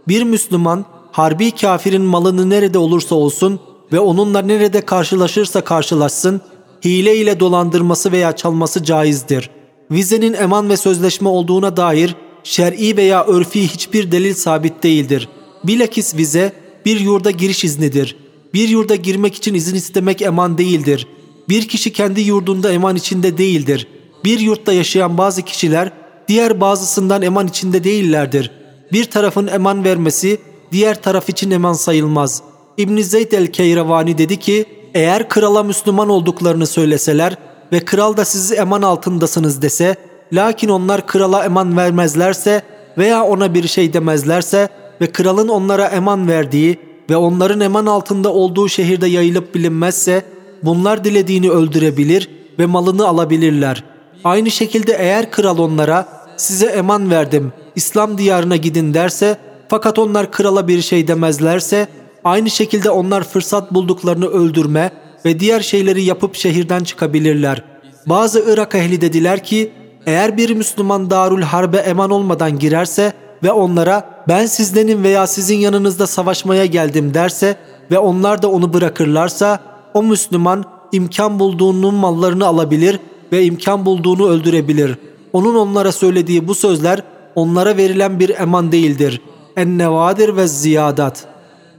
Bir Müslüman, harbi kafirin malını nerede olursa olsun ve onunla nerede karşılaşırsa karşılaşsın, hile ile dolandırması veya çalması caizdir. Vizenin eman ve sözleşme olduğuna dair şer'i veya örfi hiçbir delil sabit değildir. Bilakis vize bir yurda giriş iznidir. Bir yurda girmek için izin istemek eman değildir. Bir kişi kendi yurdunda eman içinde değildir. Bir yurtta yaşayan bazı kişiler diğer bazısından eman içinde değillerdir. Bir tarafın eman vermesi diğer taraf için eman sayılmaz. İbn Zeyd el-Keyravani dedi ki, eğer krala Müslüman olduklarını söyleseler ve kral da sizi eman altındasınız dese, lakin onlar krala eman vermezlerse veya ona bir şey demezlerse ve kralın onlara eman verdiği ve onların eman altında olduğu şehirde yayılıp bilinmezse, bunlar dilediğini öldürebilir ve malını alabilirler. Aynı şekilde eğer kral onlara size eman verdim, İslam diyarına gidin derse fakat onlar krala bir şey demezlerse aynı şekilde onlar fırsat bulduklarını öldürme ve diğer şeyleri yapıp şehirden çıkabilirler. Bazı Irak ehli dediler ki eğer bir Müslüman Darül Harbe eman olmadan girerse ve onlara ben sizdenim veya sizin yanınızda savaşmaya geldim derse ve onlar da onu bırakırlarsa o Müslüman imkan bulduğunun mallarını alabilir ve imkan bulduğunu öldürebilir. Onun onlara söylediği bu sözler onlara verilen bir eman değildir. En-nevadir ve ziyadat.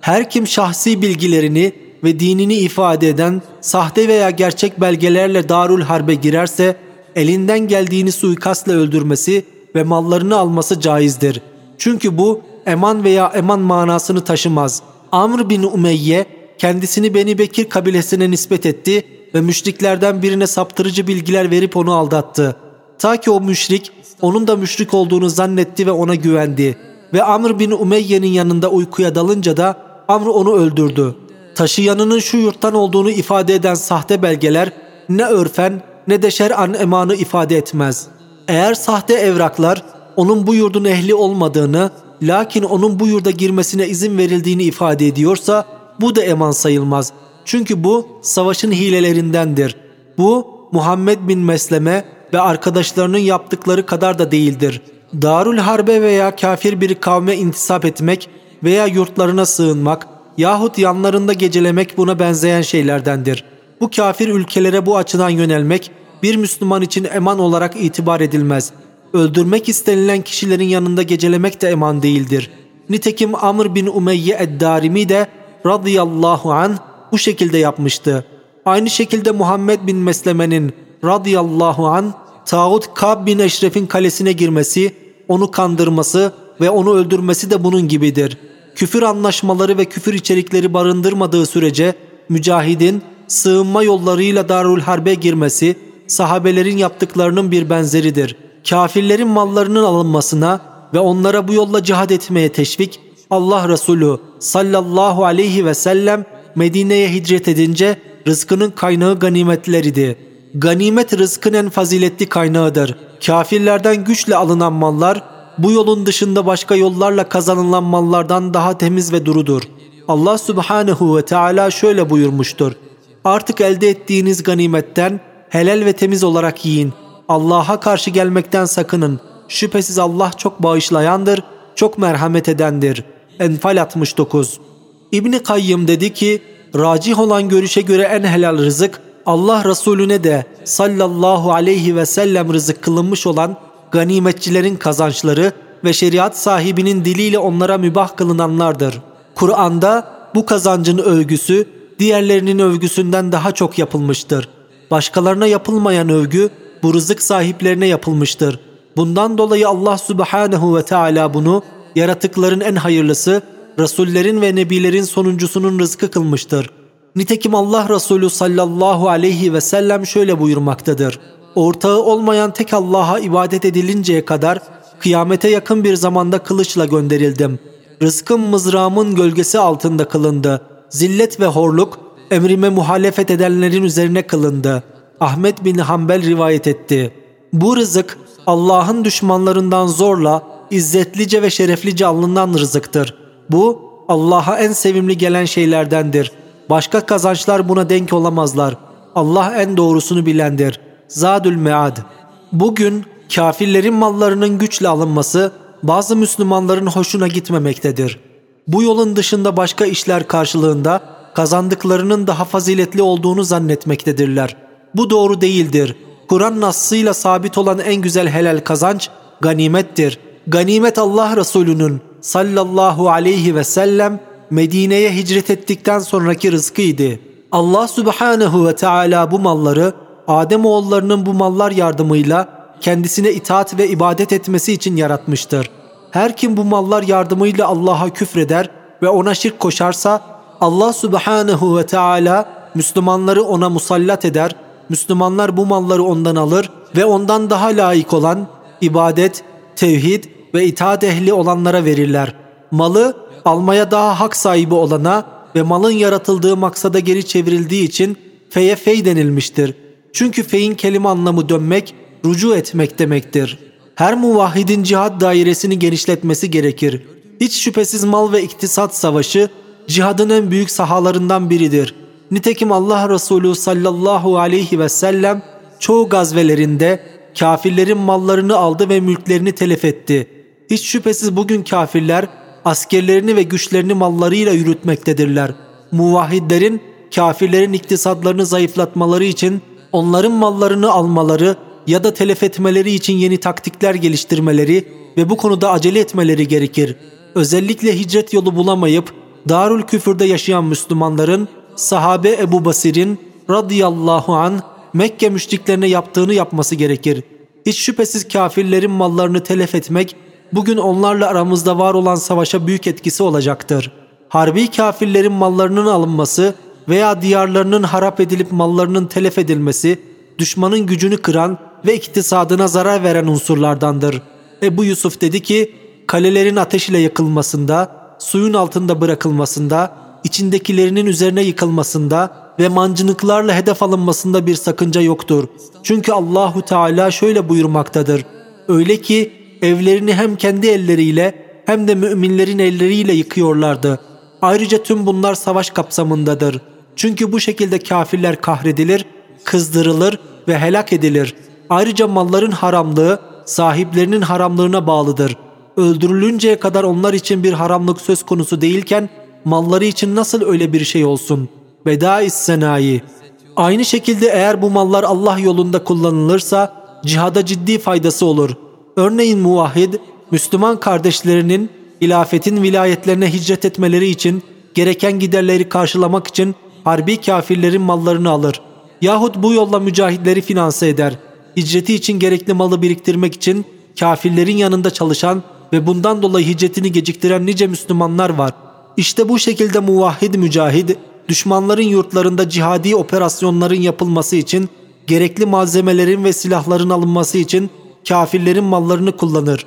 Her kim şahsi bilgilerini ve dinini ifade eden sahte veya gerçek belgelerle Darül Harbe girerse elinden geldiğini suikastla öldürmesi ve mallarını alması caizdir. Çünkü bu eman veya eman manasını taşımaz. Amr bin Umeyye kendisini Beni Bekir kabilesine nispet etti ve müşriklerden birine saptırıcı bilgiler verip onu aldattı. Ta ki o müşrik onun da müşrik olduğunu zannetti ve ona güvendi. Ve Amr bin Umeyye'nin yanında uykuya dalınca da Amr onu öldürdü. Taşıyanının şu yurttan olduğunu ifade eden sahte belgeler ne örfen ne de şer'an emanı ifade etmez. Eğer sahte evraklar onun bu yurdun ehli olmadığını lakin onun bu yurda girmesine izin verildiğini ifade ediyorsa bu da eman sayılmaz. Çünkü bu savaşın hilelerindendir. Bu Muhammed bin Mesleme ve arkadaşlarının yaptıkları kadar da değildir. Darül Harbe veya kafir bir kavme intisap etmek veya yurtlarına sığınmak yahut yanlarında gecelemek buna benzeyen şeylerdendir. Bu kafir ülkelere bu açıdan yönelmek bir Müslüman için eman olarak itibar edilmez. Öldürmek istenilen kişilerin yanında gecelemek de eman değildir. Nitekim Amr bin Umeyye Eddarimi de radıyallahu an bu şekilde yapmıştı. Aynı şekilde Muhammed bin Mesleme'nin radıyallahu an Tağut Kab bin Eşref'in kalesine girmesi, onu kandırması ve onu öldürmesi de bunun gibidir. Küfür anlaşmaları ve küfür içerikleri barındırmadığı sürece mücahidin sığınma yollarıyla Darül Harbe girmesi sahabelerin yaptıklarının bir benzeridir. Kafirlerin mallarının alınmasına ve onlara bu yolla cihad etmeye teşvik Allah Resulü sallallahu aleyhi ve sellem Medine'ye hicret edince rızkının kaynağı ganimetleridi. Ganimet rızkın en faziletli kaynağıdır. Kafirlerden güçle alınan mallar bu yolun dışında başka yollarla kazanılan mallardan daha temiz ve durudur. Allah subhanehu ve Teala şöyle buyurmuştur. Artık elde ettiğiniz ganimetten helal ve temiz olarak yiyin. Allah'a karşı gelmekten sakının. Şüphesiz Allah çok bağışlayandır, çok merhamet edendir. Enfal 69 İbni Kayyım dedi ki, racih olan görüşe göre en helal rızık, Allah Resulüne de sallallahu aleyhi ve sellem rızık kılınmış olan ganimetçilerin kazançları ve şeriat sahibinin diliyle onlara mübah kılınanlardır. Kur'an'da bu kazancın övgüsü diğerlerinin övgüsünden daha çok yapılmıştır. Başkalarına yapılmayan övgü bu rızık sahiplerine yapılmıştır. Bundan dolayı Allah Subhanahu ve Teala bunu yaratıkların en hayırlısı, Resullerin ve Nebilerin sonuncusunun rızkı kılmıştır. Nitekim Allah Resulü sallallahu aleyhi ve sellem şöyle buyurmaktadır. Ortağı olmayan tek Allah'a ibadet edilinceye kadar kıyamete yakın bir zamanda kılıçla gönderildim. Rızkım mızrağımın gölgesi altında kılındı. Zillet ve horluk emrime muhalefet edenlerin üzerine kılındı. Ahmet bin Hanbel rivayet etti. Bu rızık Allah'ın düşmanlarından zorla, izzetlice ve şereflice alınan rızıktır. Bu Allah'a en sevimli gelen şeylerdendir. Başka kazançlar buna denk olamazlar. Allah en doğrusunu bilendir. Zadül Mead Bugün kafirlerin mallarının güçle alınması bazı Müslümanların hoşuna gitmemektedir. Bu yolun dışında başka işler karşılığında kazandıklarının daha faziletli olduğunu zannetmektedirler. Bu doğru değildir. Kur'an nassıyla sabit olan en güzel helal kazanç ganimettir. Ganimet Allah Resulü'nün sallallahu aleyhi ve sellem Medine'ye hicret ettikten sonraki rızkıydı. Allah Subhanahu ve Teala bu malları Adem oğullarının bu mallar yardımıyla kendisine itaat ve ibadet etmesi için yaratmıştır. Her kim bu mallar yardımıyla Allah'a küfreder ve ona şirk koşarsa Allah Subhanahu ve Teala Müslümanları ona musallat eder. Müslümanlar bu malları ondan alır ve ondan daha layık olan ibadet, tevhid ve itaat ehli olanlara verirler. Malı almaya daha hak sahibi olana ve malın yaratıldığı maksada geri çevrildiği için feye fey denilmiştir. Çünkü feyin kelime anlamı dönmek, rucu etmek demektir. Her muvahhidin cihad dairesini genişletmesi gerekir. Hiç şüphesiz mal ve iktisat savaşı cihadın en büyük sahalarından biridir. Nitekim Allah Resulü sallallahu aleyhi ve sellem çoğu gazvelerinde kafirlerin mallarını aldı ve mülklerini telef etti. Hiç şüphesiz bugün kafirler askerlerini ve güçlerini mallarıyla yürütmektedirler. Muvahhidlerin kafirlerin iktisadlarını zayıflatmaları için onların mallarını almaları ya da telef etmeleri için yeni taktikler geliştirmeleri ve bu konuda acele etmeleri gerekir. Özellikle hicret yolu bulamayıp Darül Küfür'de yaşayan Müslümanların sahabe Ebu Basir'in radıyallahu an Mekke müşriklerine yaptığını yapması gerekir. Hiç şüphesiz kafirlerin mallarını telef etmek bugün onlarla aramızda var olan savaşa büyük etkisi olacaktır. Harbi kafirlerin mallarının alınması veya diyarlarının harap edilip mallarının telef edilmesi düşmanın gücünü kıran ve iktisadına zarar veren unsurlardandır. Ebu Yusuf dedi ki kalelerin ateş ile yakılmasında, suyun altında bırakılmasında, içindekilerinin üzerine yıkılmasında ve mancınıklarla hedef alınmasında bir sakınca yoktur. Çünkü Allahu Teala şöyle buyurmaktadır. Öyle ki evlerini hem kendi elleriyle hem de müminlerin elleriyle yıkıyorlardı. Ayrıca tüm bunlar savaş kapsamındadır. Çünkü bu şekilde kafirler kahredilir, kızdırılır ve helak edilir. Ayrıca malların haramlığı sahiplerinin haramlığına bağlıdır. Öldürülünceye kadar onlar için bir haramlık söz konusu değilken malları için nasıl öyle bir şey olsun? Veda-i senayi. Aynı şekilde eğer bu mallar Allah yolunda kullanılırsa cihada ciddi faydası olur. Örneğin muvahhid, Müslüman kardeşlerinin ilafetin vilayetlerine hicret etmeleri için gereken giderleri karşılamak için harbi kafirlerin mallarını alır. Yahut bu yolla mücahitleri finanse eder. Hicreti için gerekli malı biriktirmek için kafirlerin yanında çalışan ve bundan dolayı hicretini geciktiren nice Müslümanlar var. İşte bu şekilde muvahhid mücahid, düşmanların yurtlarında cihadi operasyonların yapılması için gerekli malzemelerin ve silahların alınması için kafirlerin mallarını kullanır.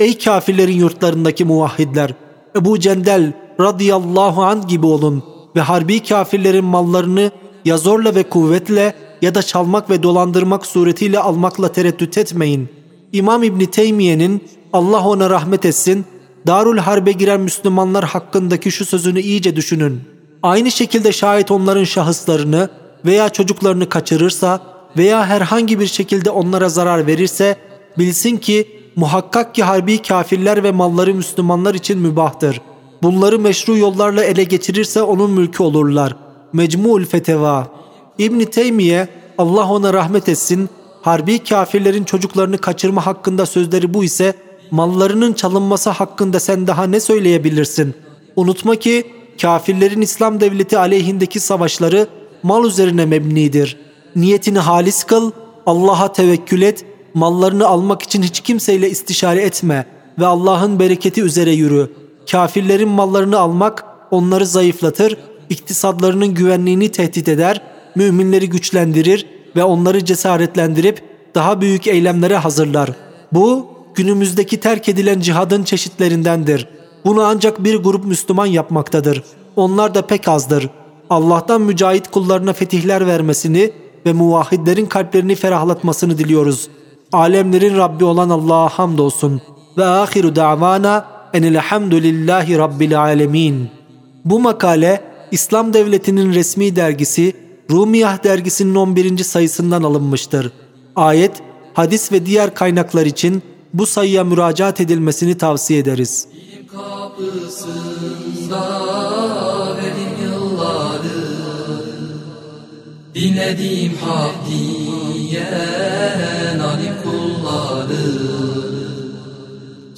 Ey kafirlerin yurtlarındaki muvahhidler! Ebu Cendel radıyallahu an gibi olun ve harbi kafirlerin mallarını ya zorla ve kuvvetle ya da çalmak ve dolandırmak suretiyle almakla tereddüt etmeyin. İmam İbni Teymiye'nin Allah ona rahmet etsin, Darul Harbe giren Müslümanlar hakkındaki şu sözünü iyice düşünün. Aynı şekilde şayet onların şahıslarını veya çocuklarını kaçırırsa veya herhangi bir şekilde onlara zarar verirse bilsin ki Muhakkak ki harbi kafirler ve malları Müslümanlar için mübahtır. Bunları meşru yollarla ele geçirirse onun mülkü olurlar. Mecmu'ul Feteva İbn Teymiye Allah ona rahmet etsin harbi kafirlerin çocuklarını kaçırma hakkında sözleri bu ise mallarının çalınması hakkında sen daha ne söyleyebilirsin? Unutma ki kafirlerin İslam devleti aleyhindeki savaşları mal üzerine mebnidir. Niyetini halis kıl, Allah'a tevekkül et, mallarını almak için hiç kimseyle istişare etme ve Allah'ın bereketi üzere yürü. Kafirlerin mallarını almak onları zayıflatır, iktisadlarının güvenliğini tehdit eder, müminleri güçlendirir ve onları cesaretlendirip daha büyük eylemlere hazırlar. Bu günümüzdeki terk edilen cihadın çeşitlerindendir. Bunu ancak bir grup Müslüman yapmaktadır. Onlar da pek azdır. Allah'tan mücahit kullarına fetihler vermesini ve muvahhidlerin kalplerini ferahlatmasını diliyoruz. Alemlerin Rabbi olan Allah'a hamdolsun. Ve ahiru da'vana enelhamdülillahi rabbil alemin. Bu makale İslam Devleti'nin resmi dergisi Rumiyah dergisinin 11. sayısından alınmıştır. Ayet, hadis ve diğer kaynaklar için bu sayıya müracaat edilmesini tavsiye ederiz. Dinlediğim hak diyen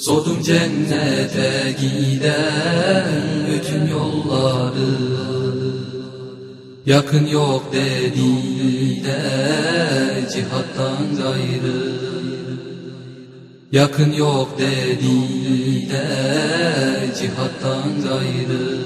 Sordum cennete giden bütün yolları. Yakın yok dediler cihattan gayrı. Yakın yok dediler cihattan gayrı